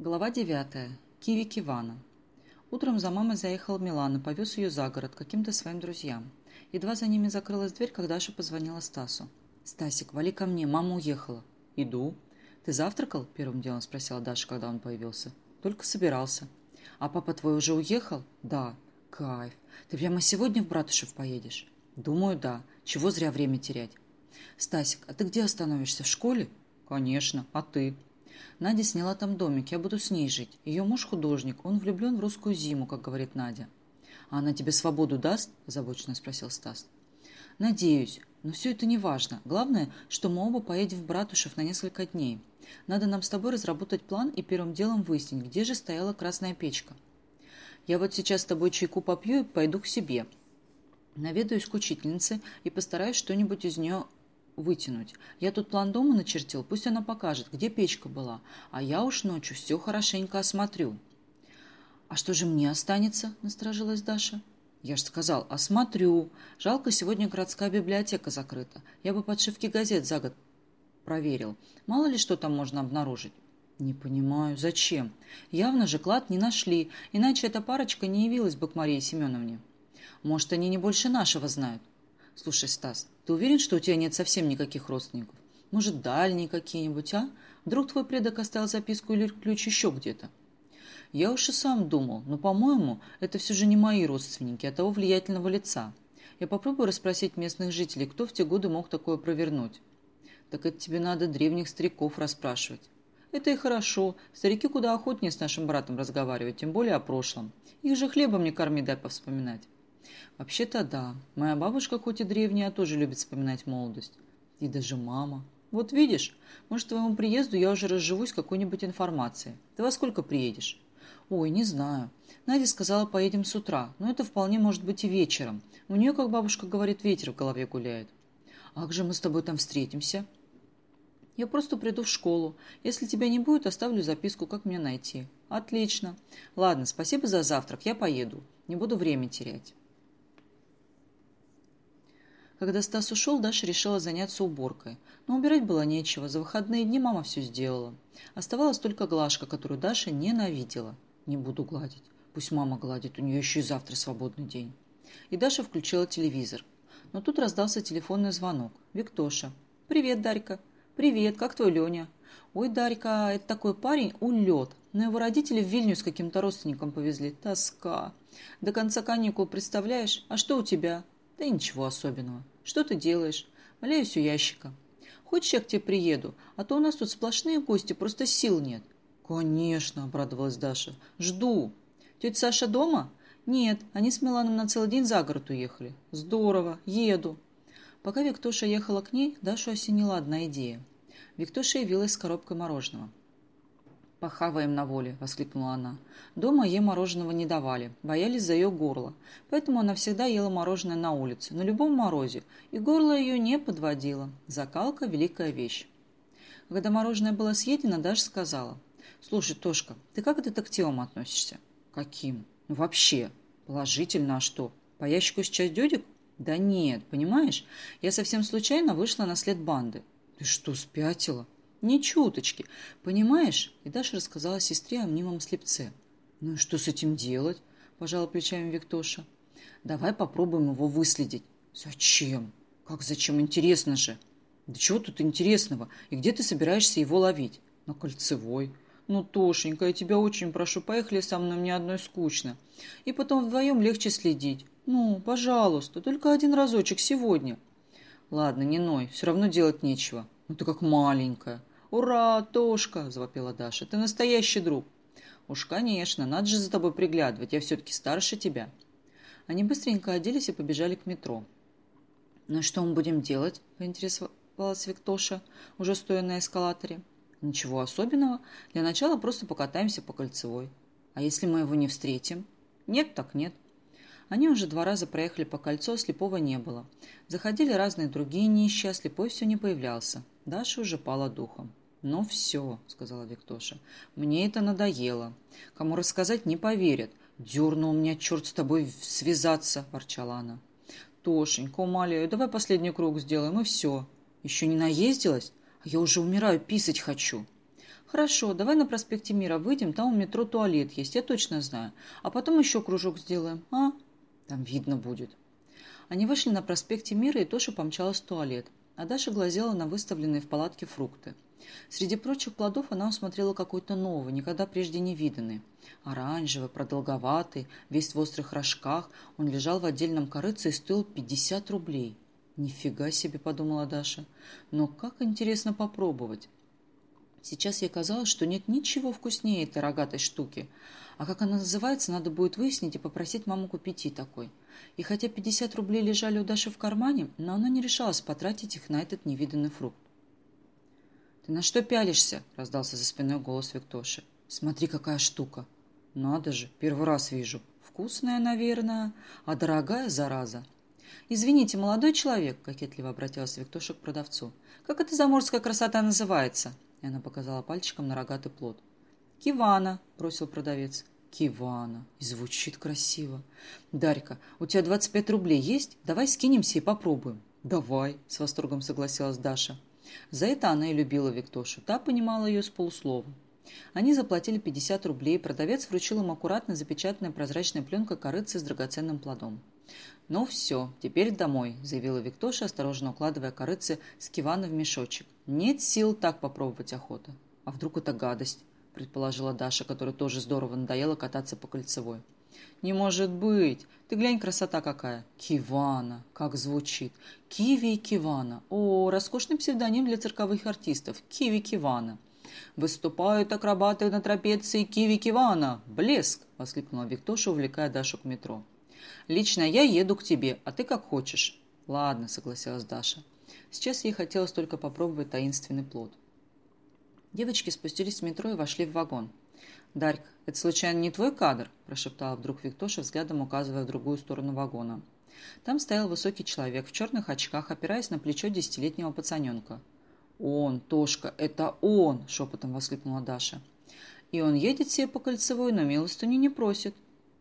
Глава 9. Киви Кивана. Утром за мамой заехал Милана, повез ее за город каким-то своим друзьям. Едва за ними закрылась дверь, когда Даша позвонила Стасу. «Стасик, вали ко мне, мама уехала». «Иду». «Ты завтракал?» – первым делом спросила Даша, когда он появился. «Только собирался». «А папа твой уже уехал?» «Да». «Кайф. Ты прямо сегодня в Братушев поедешь?» «Думаю, да. Чего зря время терять?» «Стасик, а ты где остановишься? В школе?» «Конечно. А ты?» Надя сняла там домик, я буду с ней жить. Ее муж художник, он влюблен в русскую зиму, как говорит Надя. «А она тебе свободу даст?» – озабоченно спросил Стас. «Надеюсь. Но все это не важно. Главное, что мы оба поедем в Братушев на несколько дней. Надо нам с тобой разработать план и первым делом выяснить, где же стояла красная печка. Я вот сейчас с тобой чайку попью и пойду к себе. Наведаюсь к учительнице и постараюсь что-нибудь из нее вытянуть. Я тут план дома начертил, пусть она покажет, где печка была, а я уж ночью все хорошенько осмотрю. «А что же мне останется?» – насторожилась Даша. «Я же сказал, осмотрю. Жалко, сегодня городская библиотека закрыта. Я бы подшивки газет за год проверил. Мало ли что там можно обнаружить». «Не понимаю, зачем? Явно же клад не нашли, иначе эта парочка не явилась бы к Марии Семеновне. Может, они не больше нашего знают?» «Слушай, Стас, ты уверен, что у тебя нет совсем никаких родственников? Может, дальние какие-нибудь, а? Вдруг твой предок оставил записку или ключ еще где-то? Я уж и сам думал, но, по-моему, это все же не мои родственники, а того влиятельного лица. Я попробую расспросить местных жителей, кто в те годы мог такое провернуть. Так это тебе надо древних стариков расспрашивать. Это и хорошо. Старики куда охотнее с нашим братом разговаривать, тем более о прошлом. Их же хлебом не корми, дай повспоминать. Вообще-то да. Моя бабушка, хоть и древняя, тоже любит вспоминать молодость. И даже мама. Вот видишь, может, твоему приезду я уже разживусь какой-нибудь информацией. Ты во сколько приедешь? Ой, не знаю. Надя сказала, поедем с утра, но это вполне может быть и вечером. У нее, как бабушка говорит, ветер в голове гуляет. А как же мы с тобой там встретимся? Я просто приду в школу. Если тебя не будет, оставлю записку, как меня найти. Отлично. Ладно, спасибо за завтрак, я поеду. Не буду время терять. Когда Стас ушел, Даша решила заняться уборкой. Но убирать было нечего, за выходные дни мама все сделала. Оставалась только Глашка, которую Даша ненавидела. Не буду гладить. Пусть мама гладит, у нее еще и завтра свободный день. И Даша включила телевизор. Но тут раздался телефонный звонок. Виктоша. «Привет, Дарька». «Привет, как твой Леня?» «Ой, Дарька, это такой парень, улет. Но его родители в Вильню с каким-то родственником повезли. Тоска. До конца каникул, представляешь? А что у тебя?» Да ничего особенного. Что ты делаешь? Валяюсь у ящика. Хочешь, я к тебе приеду? А то у нас тут сплошные гости, просто сил нет. Конечно, обрадовалась Даша. Жду. Тетя Саша дома? Нет, они с Миланом на целый день за город уехали. Здорово, еду. Пока Виктоша ехала к ней, Дашу осенила одна идея. Виктоша явилась с коробкой мороженого. «Похаваем на воле!» – воскликнула она. Дома ей мороженого не давали, боялись за ее горло, поэтому она всегда ела мороженое на улице, на любом морозе, и горло ее не подводило. Закалка – великая вещь. Когда мороженое было съедено, Даша сказала. «Слушай, Тошка, ты как к детективам относишься?» «Каким?» «Ну, вообще. Положительно, а что? По ящику сейчас дедик?» «Да нет, понимаешь, я совсем случайно вышла на след банды». «Ты что, спятила?» Ни чуточки. Понимаешь? И Даша рассказала сестре о мнимом слепце. Ну и что с этим делать? Пожала плечами Виктоша. Давай попробуем его выследить. Зачем? Как зачем? Интересно же. Да чего тут интересного? И где ты собираешься его ловить? На кольцевой. Ну, Тошенька, я тебя очень прошу, поехали со мной, мне одной скучно. И потом вдвоем легче следить. Ну, пожалуйста, только один разочек сегодня. Ладно, не ной, все равно делать нечего. Ну ты как маленькая. «Ура, Тошка!» – завопила Даша. «Ты настоящий друг!» «Уж, конечно, надо же за тобой приглядывать, я все-таки старше тебя». Они быстренько оделись и побежали к метро. «Ну что мы будем делать?» – поинтересовалась Виктоша, уже стоя на эскалаторе. «Ничего особенного. Для начала просто покатаемся по кольцевой. А если мы его не встретим?» «Нет, так нет». Они уже два раза проехали по кольцу, а слепого не было. Заходили разные другие нищие, а слепой все не появлялся. Даша уже пала духом. «Ну все», — сказала Виктоша, — «мне это надоело. Кому рассказать, не поверят. Дернул меня черт с тобой связаться», — ворчала она. «Тошенька, умоляю, давай последний круг сделаем, и все. Еще не наездилась? А я уже умираю, писать хочу». Хорошо, давай на проспекте Мира выйдем, там у метро туалет есть, я точно знаю. А потом еще кружок сделаем, а? Там видно будет. Они вышли на проспекте Мира, и Тоша помчалась в туалет, а Даша глазела на выставленные в палатке фрукты. Среди прочих плодов она усмотрела какой-то новый, никогда прежде не виданный. Оранжевый, продолговатый, весь в острых рожках, он лежал в отдельном корыце и стоил 50 рублей. «Нифига себе!» – подумала Даша. «Но как интересно попробовать!» Сейчас ей казалось, что нет ничего вкуснее этой рогатой штуки. А как она называется, надо будет выяснить и попросить маму купить ей такой. И хотя 50 рублей лежали у Даши в кармане, но она не решалась потратить их на этот невиданный фрукт. «Ты на что пялишься?» – раздался за спиной голос Виктоши. «Смотри, какая штука!» «Надо же, первый раз вижу. Вкусная, наверное, а дорогая зараза». «Извините, молодой человек», – кокетливо обратилась Виктоша к продавцу. «Как эта заморская красота называется?» И она показала пальчиком на рогатый плод. «Кивана», – бросил продавец. «Кивана. И звучит красиво. Дарька, у тебя 25 рублей есть? Давай скинемся и попробуем». «Давай», – с восторгом согласилась Даша. За это она и любила Виктошу. Та понимала ее с полуслова. Они заплатили 50 рублей, продавец вручил им аккуратно запечатанная прозрачная пленка корыцы с драгоценным плодом. «Ну все, теперь домой», – заявила Виктоша, осторожно укладывая корыцы с кивана в мешочек. «Нет сил так попробовать охота». «А вдруг это гадость?» – предположила Даша, которая тоже здорово надоело кататься по кольцевой. «Не может быть! Ты глянь, красота какая! Кивана! Как звучит! Киви и Кивана! О, роскошный псевдоним для цирковых артистов! Киви Кивана!» «Выступают акробаты на трапеции Киви Кивана! Блеск!» – воскликнула Виктоша, увлекая Дашу к метро. Лично я еду к тебе, а ты как хочешь. Ладно, согласилась Даша. Сейчас ей хотелось только попробовать таинственный плод. Девочки спустились в метро и вошли в вагон. «Дарька, это случайно не твой кадр?» – прошептала вдруг Виктоша, взглядом указывая в другую сторону вагона. Там стоял высокий человек в черных очках, опираясь на плечо десятилетнего пацаненка. «Он, Тошка, это он!» – шепотом воскликнула Даша. «И он едет себе по кольцевой, но милостыню не просит»,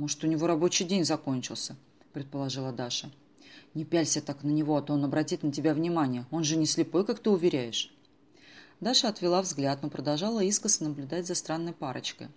«Может, у него рабочий день закончился», — предположила Даша. «Не пялься так на него, а то он обратит на тебя внимание. Он же не слепой, как ты уверяешь». Даша отвела взгляд, но продолжала искоса наблюдать за странной парочкой.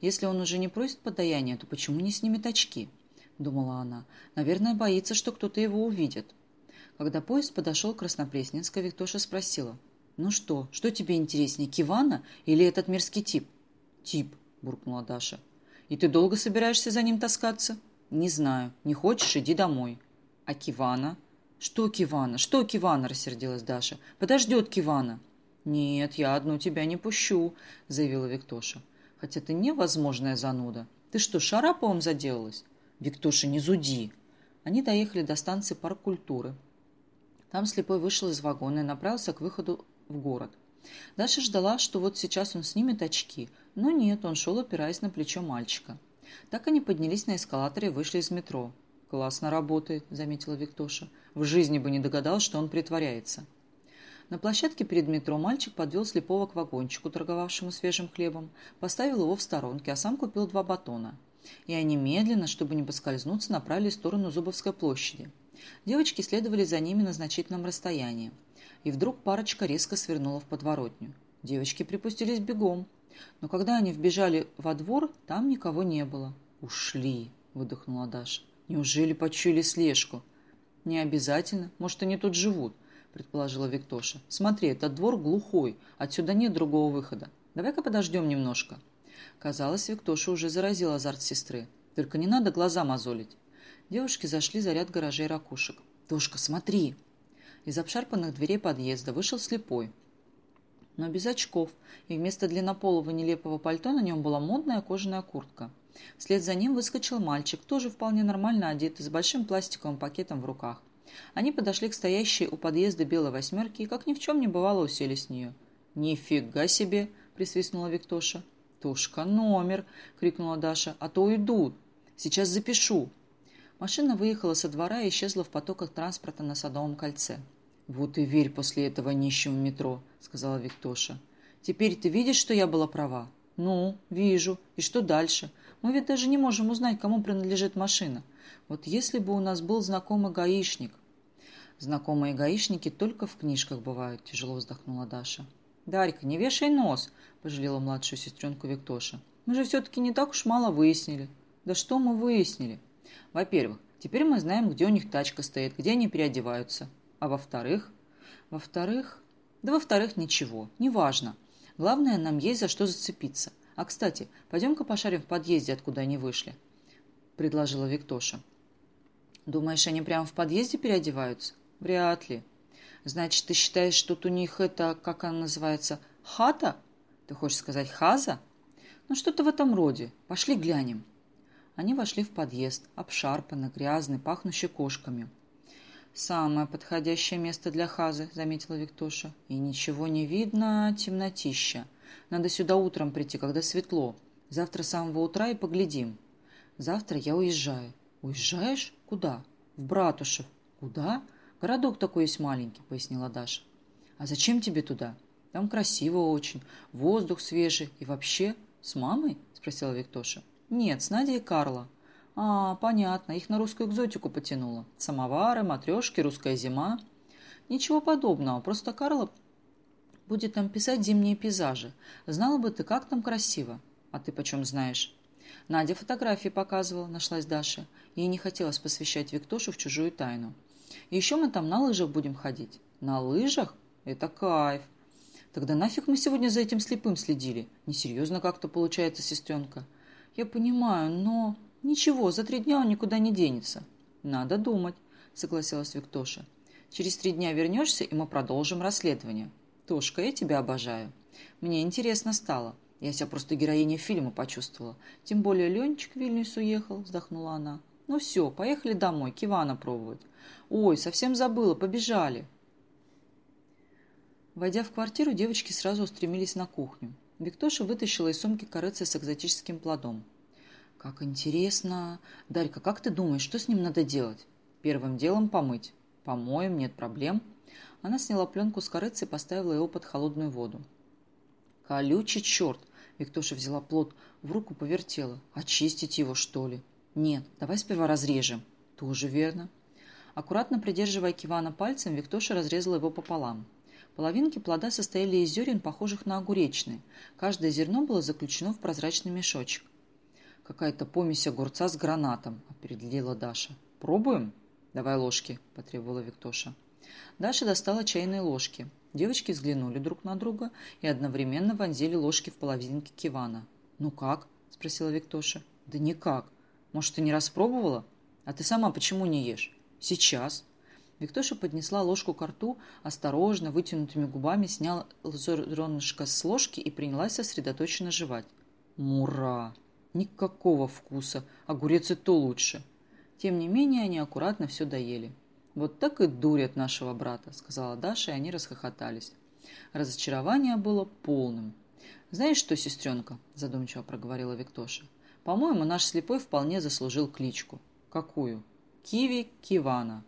«Если он уже не просит подаяния, то почему не снимет очки?» — думала она. «Наверное, боится, что кто-то его увидит». Когда поезд подошел к Краснопресненской, Виктоша спросила. «Ну что, что тебе интереснее, Кивана или этот мерзкий тип?» «Тип», — буркнула Даша. И ты долго собираешься за ним таскаться? Не знаю. Не хочешь, иди домой. А Кивана? Что Кивана? Что Кивана? Рассердилась Даша. Подождет Кивана. Нет, я одну тебя не пущу, заявила Виктоша. Хотя ты невозможная зануда. Ты что, Шараповым заделалась? Виктоша, не зуди. Они доехали до станции парк культуры. Там слепой вышел из вагона и направился к выходу в город. Даша ждала, что вот сейчас он снимет очки, но нет, он шел, опираясь на плечо мальчика. Так они поднялись на эскалаторе и вышли из метро. «Классно работает», — заметила Виктоша. «В жизни бы не догадалась, что он притворяется». На площадке перед метро мальчик подвел слепого к вагончику, торговавшему свежим хлебом, поставил его в сторонке, а сам купил два батона. И они медленно, чтобы не поскользнуться, направились в сторону Зубовской площади. Девочки следовали за ними на значительном расстоянии и вдруг парочка резко свернула в подворотню. Девочки припустились бегом, но когда они вбежали во двор, там никого не было. «Ушли!» – выдохнула Даша. «Неужели почуяли слежку?» «Не обязательно. Может, они тут живут», – предположила Виктоша. «Смотри, этот двор глухой. Отсюда нет другого выхода. Давай-ка подождем немножко». Казалось, Виктоша уже заразила азарт сестры. «Только не надо глаза мозолить». Девушки зашли за ряд гаражей ракушек. «Тошка, смотри!» Из обшарпанных дверей подъезда вышел слепой, но без очков, и вместо длиннополого нелепого пальто на нем была модная кожаная куртка. Вслед за ним выскочил мальчик, тоже вполне нормально одетый, с большим пластиковым пакетом в руках. Они подошли к стоящей у подъезда белой восьмерки и, как ни в чем не бывало, усели с нее. «Нифига себе!» – присвистнула Виктоша. «Тушка, номер!» – крикнула Даша. «А то уйдут! Сейчас запишу!» Машина выехала со двора и исчезла в потоках транспорта на Садовом кольце. «Вот и верь после этого нищему метро», — сказала Виктоша. «Теперь ты видишь, что я была права?» «Ну, вижу. И что дальше? Мы ведь даже не можем узнать, кому принадлежит машина. Вот если бы у нас был знакомый гаишник». «Знакомые гаишники только в книжках бывают», — тяжело вздохнула Даша. «Дарька, не вешай нос!» – пожалела младшую сестренку Виктоша. «Мы же все-таки не так уж мало выяснили». «Да что мы выяснили?» «Во-первых, теперь мы знаем, где у них тачка стоит, где они переодеваются. А во-вторых...» «Во-вторых...» «Да во-вторых, ничего. Неважно. Главное, нам есть за что зацепиться. А, кстати, пойдем-ка пошарим в подъезде, откуда они вышли», – предложила Виктоша. «Думаешь, они прямо в подъезде переодеваются?» «Вряд ли. Значит, ты считаешь, тут у них это, как она называется, хата? Ты хочешь сказать хаза? Ну, что-то в этом роде. Пошли глянем». Они вошли в подъезд, обшарпанный, грязный, пахнущий кошками. «Самое подходящее место для хазы», — заметила Виктоша. «И ничего не видно, темнотища. Надо сюда утром прийти, когда светло. Завтра с самого утра и поглядим. Завтра я уезжаю». «Уезжаешь? Куда?» «В Братушев». «Куда?» «Городок такой есть маленький», — пояснила Даша. «А зачем тебе туда? Там красиво очень, воздух свежий и вообще...» «С мамой?» — спросила Виктоша. «Нет, с Надей и Карла». «А, понятно, их на русскую экзотику потянуло. Самовары, матрешки, русская зима». «Ничего подобного, просто Карла будет там писать зимние пейзажи. Знала бы ты, как там красиво. А ты почем знаешь?» Надя фотографии показывала, нашлась Даша. Ей не хотелось посвящать Виктошу в чужую тайну. еще мы там на лыжах будем ходить. На лыжах? Это кайф. Тогда нафиг мы сегодня за этим слепым следили? Несерьезно как-то получается, сестренка. Я понимаю, но... Ничего, за три дня он никуда не денется. Надо думать, согласилась Виктоша. Через три дня вернешься, и мы продолжим расследование. Тошка, я тебя обожаю. Мне интересно стало. Я себя просто героиней фильма почувствовала. Тем более Ленчик в Вильнюс уехал, вздохнула она. Ну все, поехали домой, Кивана пробовать. Ой, совсем забыла, побежали. Войдя в квартиру, девочки сразу устремились на кухню. Виктоша вытащила из сумки корыцы с экзотическим плодом. «Как интересно! Дарька, как ты думаешь, что с ним надо делать?» «Первым делом помыть. Помоем, нет проблем». Она сняла пленку с корыцы и поставила его под холодную воду. «Колючий черт!» Виктоша взяла плод в руку, повертела. «Очистить его, что ли?» «Нет, давай сперва разрежем». «Тоже верно». Аккуратно придерживая Кивана пальцем, Виктоша разрезала его пополам. Половинки плода состояли из зерен, похожих на огуречные. Каждое зерно было заключено в прозрачный мешочек. «Какая-то помесь огурца с гранатом», — определила Даша. «Пробуем?» «Давай ложки», — потребовала Виктоша. Даша достала чайные ложки. Девочки взглянули друг на друга и одновременно вонзили ложки в половинки кивана. «Ну как?» — спросила Виктоша. «Да никак. Может, ты не распробовала? А ты сама почему не ешь?» «Сейчас», Виктоша поднесла ложку к рту, осторожно, вытянутыми губами сняла зернышко с ложки и принялась сосредоточенно жевать. Мура! Никакого вкуса, огурец и то лучше. Тем не менее, они аккуратно все доели. «Вот так и дурят нашего брата», — сказала Даша, и они расхохотались. Разочарование было полным. «Знаешь что, сестренка?» — задумчиво проговорила Виктоша. «По-моему, наш слепой вполне заслужил кличку». «Какую?» «Киви Кивана».